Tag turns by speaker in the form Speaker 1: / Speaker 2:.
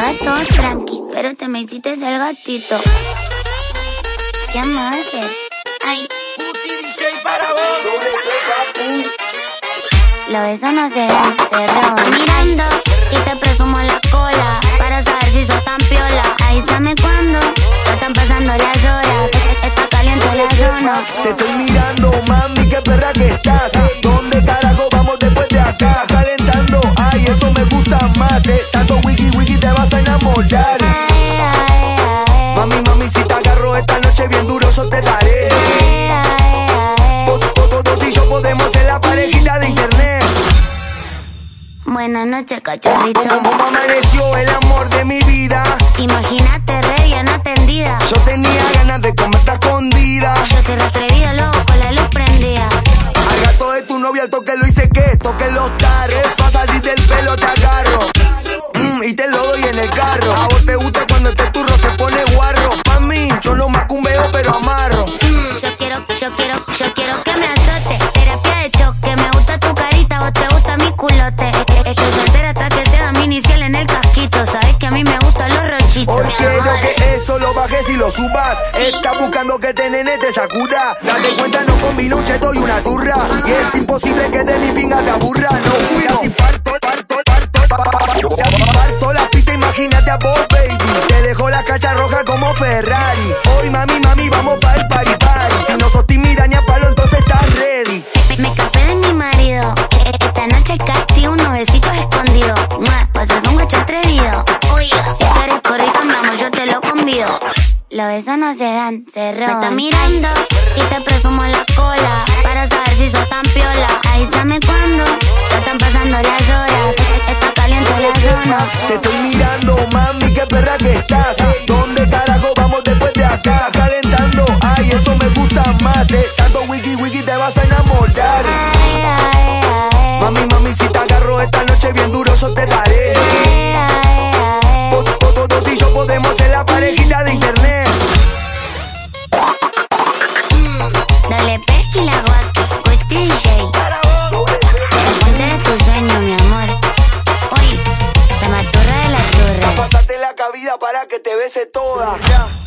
Speaker 1: Todo tranqui, pero te me hiciste el gatito. ¿Qué más Ay. Lo beso no se da, se. Mirando y te presumo la cola para saber si sos tan piola. Avísame cuando ya están pasando las horas. Está caliente la zona.
Speaker 2: Te estoy mirando, mami, qué perra que estás.
Speaker 1: Buenas noches, cachorrito.
Speaker 2: ¿Cómo amaneció el amor de mi vida?
Speaker 1: Imagínate re bien atendida.
Speaker 2: Yo tenía ganas de comerte escondida.
Speaker 1: Yo soy retrevida, loco, con la luz prendida.
Speaker 2: Al gato de tu novia, al toque lo hice que toque los en el
Speaker 1: casquito. Sabes que a mí me gustan los rochitos.
Speaker 2: Hoy quiero que eso lo bajes y lo subas. Estás buscando que te nene te sacuda. Date cuenta, no combino un cheto y una turra. Y es imposible que de mi pinga te aburra. No fui, no. Parto, parto, parto, parto, parto la pista, imagínate a vos, baby. Te dejo la cacha roja como Ferrari. Hoy, mami, mami, vamos pa' el party party. Si no sos tímida ni a palo, entonces estás ready.
Speaker 1: Me, escapé de mi marido. E- Esta noche casi unos besitos escondidos. Mua, Guacho atrevido. Si quieres corrito, mi amor, yo te lo convido. Los besos no se dan, se roban. Me está mirando y te presumo la cola. Para saber si sos tan piola. Avísame cuando ya están pasando las
Speaker 2: para que te bese toda.